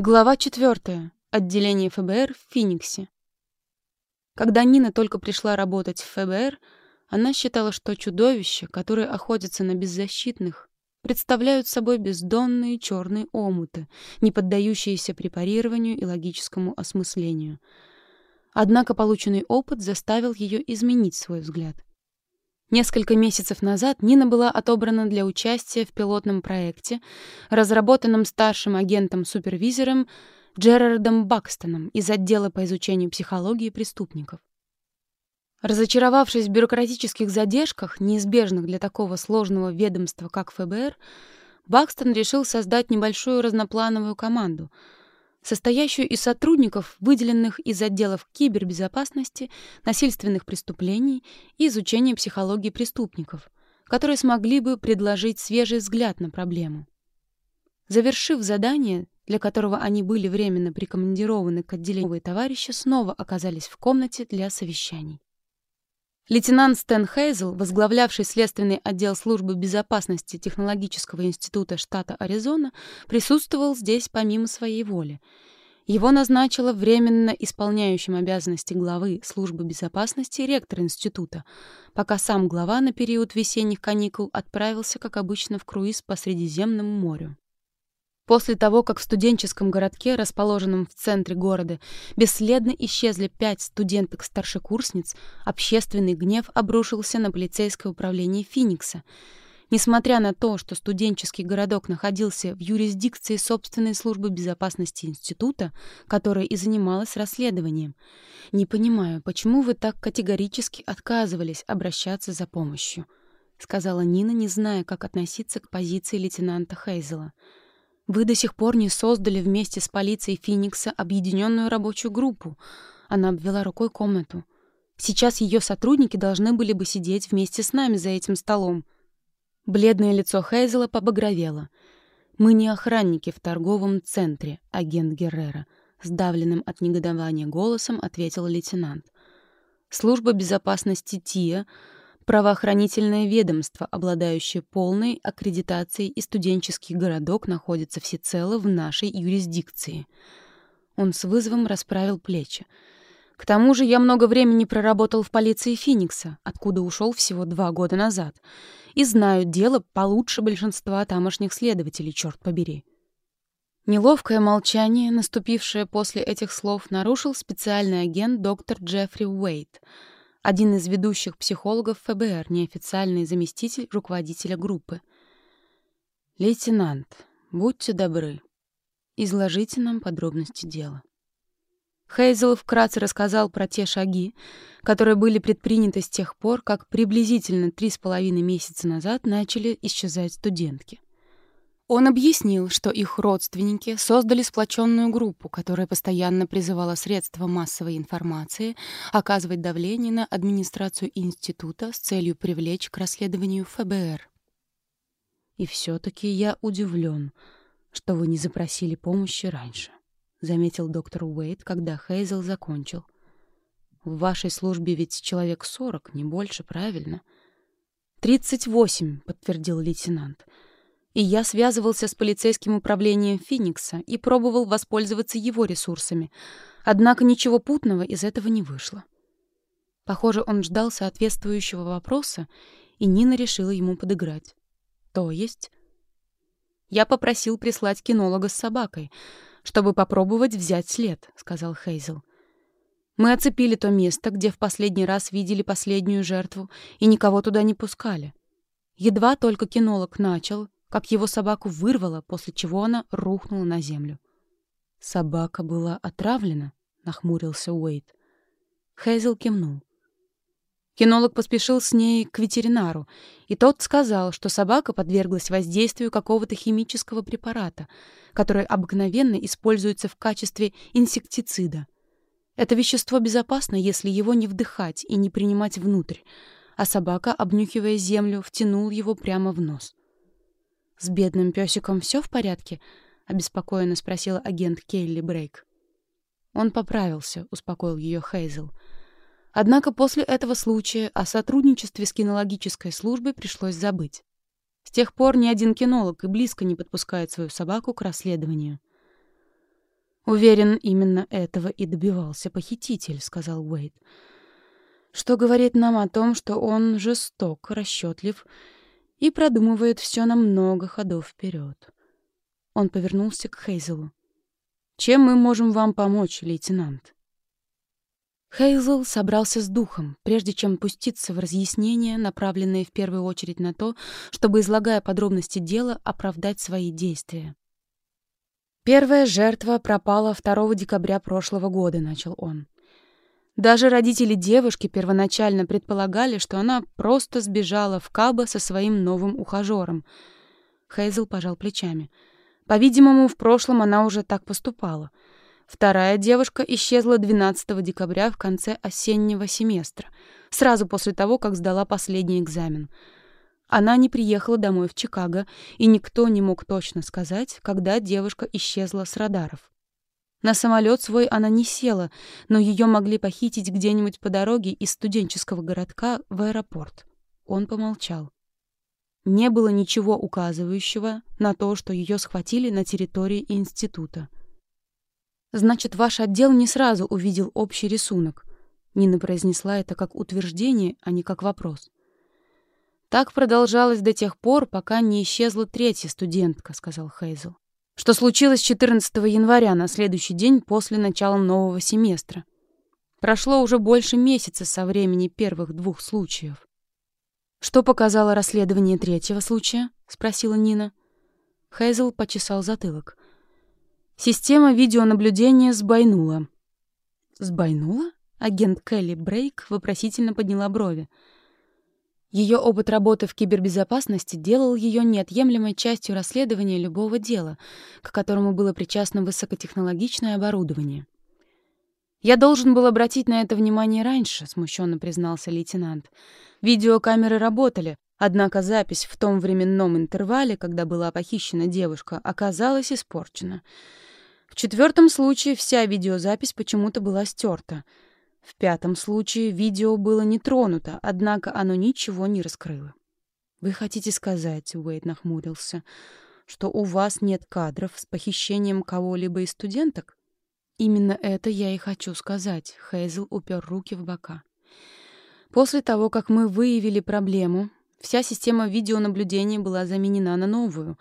Глава 4. Отделение ФБР в Фениксе. Когда Нина только пришла работать в ФБР, она считала, что чудовища, которые охотятся на беззащитных, представляют собой бездонные черные омуты, не поддающиеся препарированию и логическому осмыслению. Однако полученный опыт заставил ее изменить свой взгляд. Несколько месяцев назад Нина была отобрана для участия в пилотном проекте, разработанном старшим агентом-супервизором Джерардом Бакстоном из отдела по изучению психологии преступников. Разочаровавшись в бюрократических задержках, неизбежных для такого сложного ведомства, как ФБР, Бакстон решил создать небольшую разноплановую команду — состоящую из сотрудников, выделенных из отделов кибербезопасности, насильственных преступлений и изучения психологии преступников, которые смогли бы предложить свежий взгляд на проблему. Завершив задание, для которого они были временно прикомандированы к отделению, товарищи снова оказались в комнате для совещаний. Лейтенант Стэн Хейзел, возглавлявший следственный отдел службы безопасности Технологического института штата Аризона, присутствовал здесь помимо своей воли. Его назначила временно исполняющим обязанности главы службы безопасности ректор института, пока сам глава на период весенних каникул отправился, как обычно, в круиз по Средиземному морю. После того, как в студенческом городке, расположенном в центре города, бесследно исчезли пять студенток-старшекурсниц, общественный гнев обрушился на полицейское управление Финикса. Несмотря на то, что студенческий городок находился в юрисдикции собственной службы безопасности института, которая и занималась расследованием, не понимаю, почему вы так категорически отказывались обращаться за помощью, сказала Нина, не зная, как относиться к позиции лейтенанта Хейзела. Вы до сих пор не создали вместе с полицией Феникса объединенную рабочую группу. Она обвела рукой комнату. Сейчас ее сотрудники должны были бы сидеть вместе с нами за этим столом. Бледное лицо Хейзела побагровело. Мы не охранники в торговом центре, агент Геррера, сдавленным от негодования голосом ответил лейтенант. Служба безопасности ТИА правоохранительное ведомство, обладающее полной аккредитацией, и студенческий городок находится всецело в нашей юрисдикции. Он с вызовом расправил плечи. К тому же я много времени проработал в полиции Феникса, откуда ушел всего два года назад, и знаю дело получше большинства тамошних следователей, черт побери. Неловкое молчание, наступившее после этих слов, нарушил специальный агент доктор Джеффри Уэйт — один из ведущих психологов ФБР, неофициальный заместитель руководителя группы. «Лейтенант, будьте добры, изложите нам подробности дела». Хейзел вкратце рассказал про те шаги, которые были предприняты с тех пор, как приблизительно три с половиной месяца назад начали исчезать студентки. Он объяснил, что их родственники создали сплоченную группу, которая постоянно призывала средства массовой информации оказывать давление на администрацию института с целью привлечь к расследованию ФБР. «И все-таки я удивлен, что вы не запросили помощи раньше», — заметил доктор Уэйт, когда Хейзел закончил. «В вашей службе ведь человек сорок, не больше, правильно?» «Тридцать восемь», — подтвердил лейтенант, — и я связывался с полицейским управлением Феникса и пробовал воспользоваться его ресурсами. Однако ничего путного из этого не вышло. Похоже, он ждал соответствующего вопроса, и Нина решила ему подыграть. То есть... «Я попросил прислать кинолога с собакой, чтобы попробовать взять след», — сказал Хейзел. «Мы оцепили то место, где в последний раз видели последнюю жертву, и никого туда не пускали. Едва только кинолог начал, как его собаку вырвало, после чего она рухнула на землю. «Собака была отравлена?» — нахмурился Уэйт. Хейзел кивнул. Кинолог поспешил с ней к ветеринару, и тот сказал, что собака подверглась воздействию какого-то химического препарата, который обыкновенно используется в качестве инсектицида. Это вещество безопасно, если его не вдыхать и не принимать внутрь, а собака, обнюхивая землю, втянул его прямо в нос. «С бедным песиком все в порядке?» — обеспокоенно спросила агент Кейли Брейк. Он поправился, успокоил ее Хейзел. Однако после этого случая о сотрудничестве с кинологической службой пришлось забыть. С тех пор ни один кинолог и близко не подпускает свою собаку к расследованию. «Уверен, именно этого и добивался похититель», — сказал Уэйд. «Что говорит нам о том, что он жесток, расчетлив и продумывает все на много ходов вперед». Он повернулся к Хейзелу. «Чем мы можем вам помочь, лейтенант?» Хейзел собрался с духом, прежде чем пуститься в разъяснения, направленные в первую очередь на то, чтобы, излагая подробности дела, оправдать свои действия. Первая жертва пропала 2 декабря прошлого года, начал он. Даже родители девушки первоначально предполагали, что она просто сбежала в Кабо со своим новым ухажером. Хейзел пожал плечами. По-видимому, в прошлом она уже так поступала. Вторая девушка исчезла 12 декабря в конце осеннего семестра, сразу после того, как сдала последний экзамен — она не приехала домой в Чикаго, и никто не мог точно сказать, когда девушка исчезла с радаров. На самолет свой она не села, но ее могли похитить где-нибудь по дороге из студенческого городка в аэропорт. Он помолчал. Не было ничего указывающего на то, что ее схватили на территории института. «Значит, ваш отдел не сразу увидел общий рисунок». Нина произнесла это как утверждение, а не как вопрос. Так продолжалось до тех пор, пока не исчезла третья студентка, сказал Хейзел. Что случилось 14 января, на следующий день после начала нового семестра. Прошло уже больше месяца со времени первых двух случаев. Что показало расследование третьего случая? спросила Нина. Хейзел почесал затылок. Система видеонаблюдения сбойнула. Сбойнула? Агент Келли Брейк вопросительно подняла брови. Ее опыт работы в кибербезопасности делал ее неотъемлемой частью расследования любого дела, к которому было причастно высокотехнологичное оборудование. «Я должен был обратить на это внимание раньше», — смущенно признался лейтенант. «Видеокамеры работали, однако запись в том временном интервале, когда была похищена девушка, оказалась испорчена. В четвертом случае вся видеозапись почему-то была стерта — в пятом случае видео было не тронуто, однако оно ничего не раскрыло. «Вы хотите сказать, — Уэйд нахмурился, — что у вас нет кадров с похищением кого-либо из студенток?» «Именно это я и хочу сказать», — Хейзел упер руки в бока. «После того, как мы выявили проблему, вся система видеонаблюдения была заменена на новую,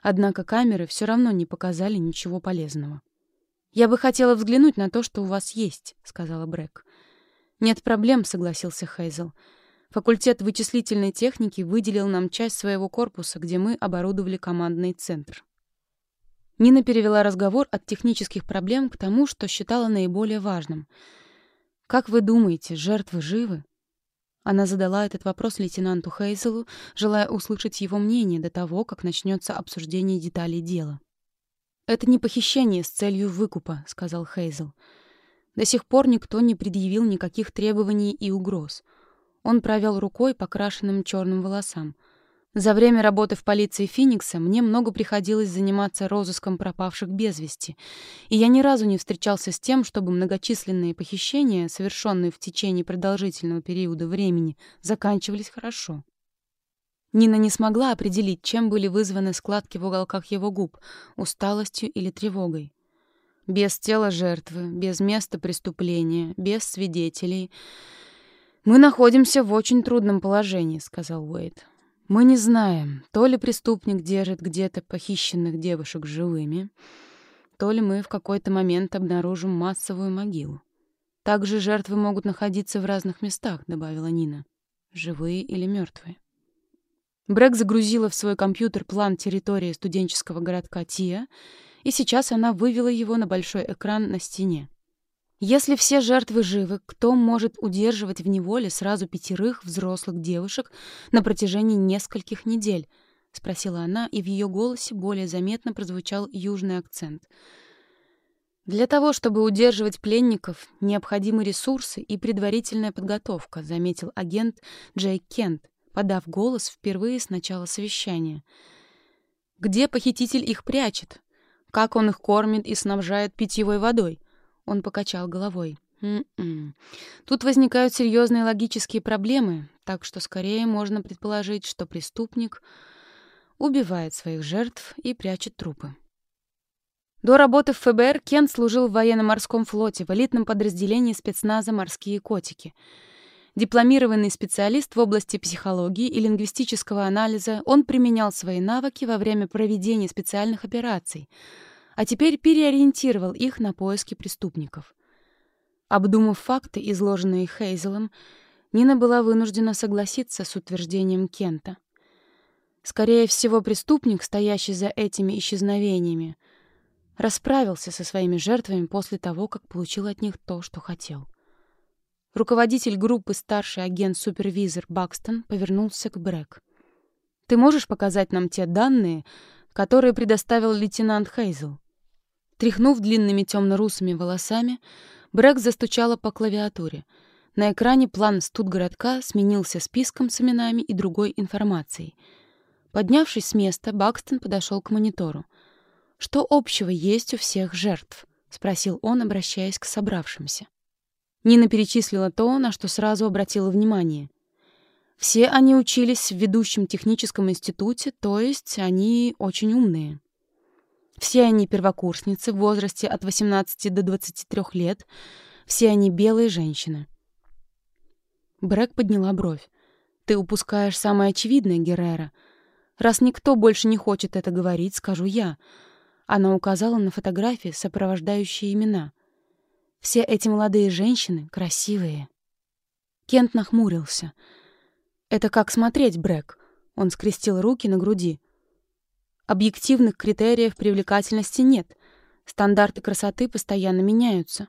однако камеры все равно не показали ничего полезного. «Я бы хотела взглянуть на то, что у вас есть», — сказала Брэк. «Нет проблем», — согласился Хейзел. «Факультет вычислительной техники выделил нам часть своего корпуса, где мы оборудовали командный центр». Нина перевела разговор от технических проблем к тому, что считала наиболее важным. «Как вы думаете, жертвы живы?» Она задала этот вопрос лейтенанту Хейзелу, желая услышать его мнение до того, как начнется обсуждение деталей дела. «Это не похищение с целью выкупа», — сказал Хейзел. До сих пор никто не предъявил никаких требований и угроз. Он провел рукой по крашенным черным волосам. За время работы в полиции Феникса мне много приходилось заниматься розыском пропавших без вести, и я ни разу не встречался с тем, чтобы многочисленные похищения, совершенные в течение продолжительного периода времени, заканчивались хорошо. Нина не смогла определить, чем были вызваны складки в уголках его губ — усталостью или тревогой. Без тела жертвы, без места преступления, без свидетелей. «Мы находимся в очень трудном положении», — сказал Уэйд. «Мы не знаем, то ли преступник держит где-то похищенных девушек живыми, то ли мы в какой-то момент обнаружим массовую могилу. Также жертвы могут находиться в разных местах», — добавила Нина. «Живые или мертвые. Брэк загрузила в свой компьютер план территории студенческого городка Тия, и сейчас она вывела его на большой экран на стене. Если все жертвы живы, кто может удерживать в неволе сразу пятерых взрослых девушек на протяжении нескольких недель? — спросила она, и в ее голосе более заметно прозвучал южный акцент. «Для того, чтобы удерживать пленников, необходимы ресурсы и предварительная подготовка», — заметил агент Джей Кент, подав голос впервые с начала совещания. «Где похититель их прячет? Как он их кормит и снабжает питьевой водой?» Он покачал головой. «М-м. Тут возникают серьезные логические проблемы, так что скорее можно предположить, что преступник убивает своих жертв и прячет трупы. До работы в ФБР Кент служил в военно-морском флоте в элитном подразделении спецназа «Морские котики». Дипломированный специалист в области психологии и лингвистического анализа, он применял свои навыки во время проведения специальных операций, а теперь переориентировал их на поиски преступников. Обдумав факты, изложенные Хейзелом, Нина была вынуждена согласиться с утверждением Кента. Скорее всего, преступник, стоящий за этими исчезновениями, расправился со своими жертвами после того, как получил от них то, что хотел. Руководитель группы старший агент-супервизор Бакстон повернулся к Брэк. «Ты можешь показать нам те данные, которые предоставил лейтенант Хейзел?» Тряхнув длинными темно-русыми волосами, Брэк застучала по клавиатуре. На экране план студгородка сменился списком с именами и другой информацией. Поднявшись с места, Бакстон подошел к монитору. «Что общего есть у всех жертв?» — спросил он, обращаясь к собравшимся. Нина перечислила то, на что сразу обратила внимание. Все они учились в ведущем техническом институте, то есть они очень умные. Все они первокурсницы в возрасте от 18 до 23 лет, все они белые женщины. Брэк подняла бровь. «Ты упускаешь самое очевидное, Геррера. Раз никто больше не хочет это говорить, скажу я. Она указала на фотографии, сопровождающие имена. Все эти молодые женщины красивые. Кент нахмурился. «Это как смотреть, Брэк?» Он скрестил руки на груди. «Объективных критериев привлекательности нет. Стандарты красоты постоянно меняются.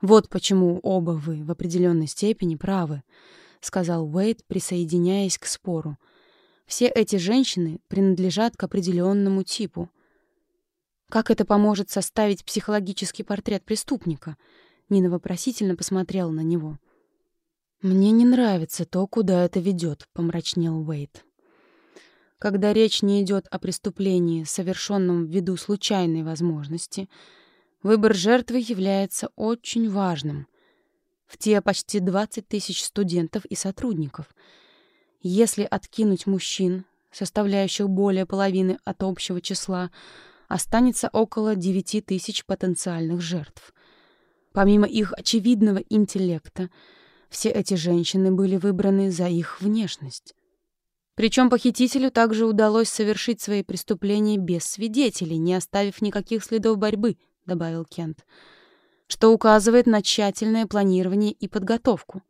Вот почему оба вы в определенной степени правы», — сказал Уэйд, присоединяясь к спору. «Все эти женщины принадлежат к определенному типу. Как это поможет составить психологический портрет преступника? Нина вопросительно посмотрела на него. «Мне не нравится то, куда это ведет», — помрачнел Уэйт. «Когда речь не идет о преступлении, совершенном ввиду случайной возможности, выбор жертвы является очень важным. В те почти 20 тысяч студентов и сотрудников. Если откинуть мужчин, составляющих более половины от общего числа, останется около 9 тысяч потенциальных жертв. Помимо их очевидного интеллекта, все эти женщины были выбраны за их внешность. Причем похитителю также удалось совершить свои преступления без свидетелей, не оставив никаких следов борьбы, добавил Кент, что указывает на тщательное планирование и подготовку.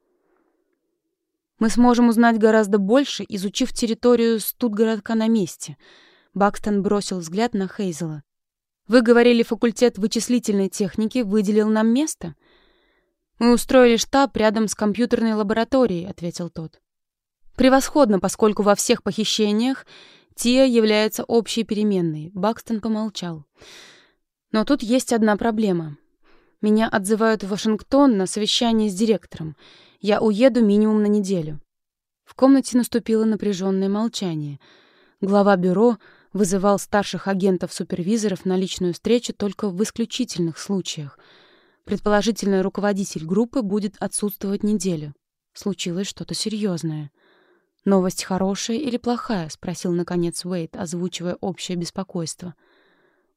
Мы сможем узнать гораздо больше, изучив территорию Студгородка на месте — Бакстон бросил взгляд на Хейзела. «Вы говорили, факультет вычислительной техники выделил нам место?» «Мы устроили штаб рядом с компьютерной лабораторией», — ответил тот. «Превосходно, поскольку во всех похищениях Тия является общей переменной», — Бакстон помолчал. «Но тут есть одна проблема. Меня отзывают в Вашингтон на совещание с директором. Я уеду минимум на неделю». В комнате наступило напряженное молчание. Глава бюро вызывал старших агентов-супервизоров на личную встречу только в исключительных случаях. Предположительно, руководитель группы будет отсутствовать неделю. Случилось что-то серьезное. «Новость хорошая или плохая?» — спросил, наконец, Уэйт, озвучивая общее беспокойство.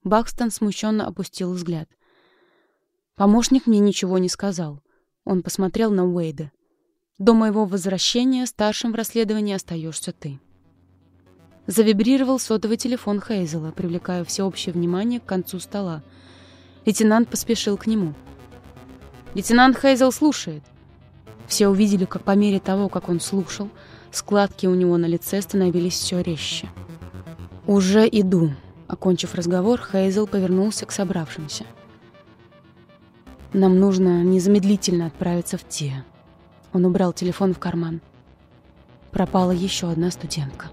Бакстон смущенно опустил взгляд. Помощник мне ничего не сказал. Он посмотрел на Уэйда. «До моего возвращения старшим в расследовании остаешься ты». Завибрировал сотовый телефон Хейзела, привлекая всеобщее внимание к концу стола. Лейтенант поспешил к нему. «Лейтенант Хейзел слушает». Все увидели, как по мере того, как он слушал, складки у него на лице становились все резче. «Уже иду», — окончив разговор, Хейзел повернулся к собравшимся. «Нам нужно незамедлительно отправиться в те». Он убрал телефон в карман. Пропала еще одна студентка.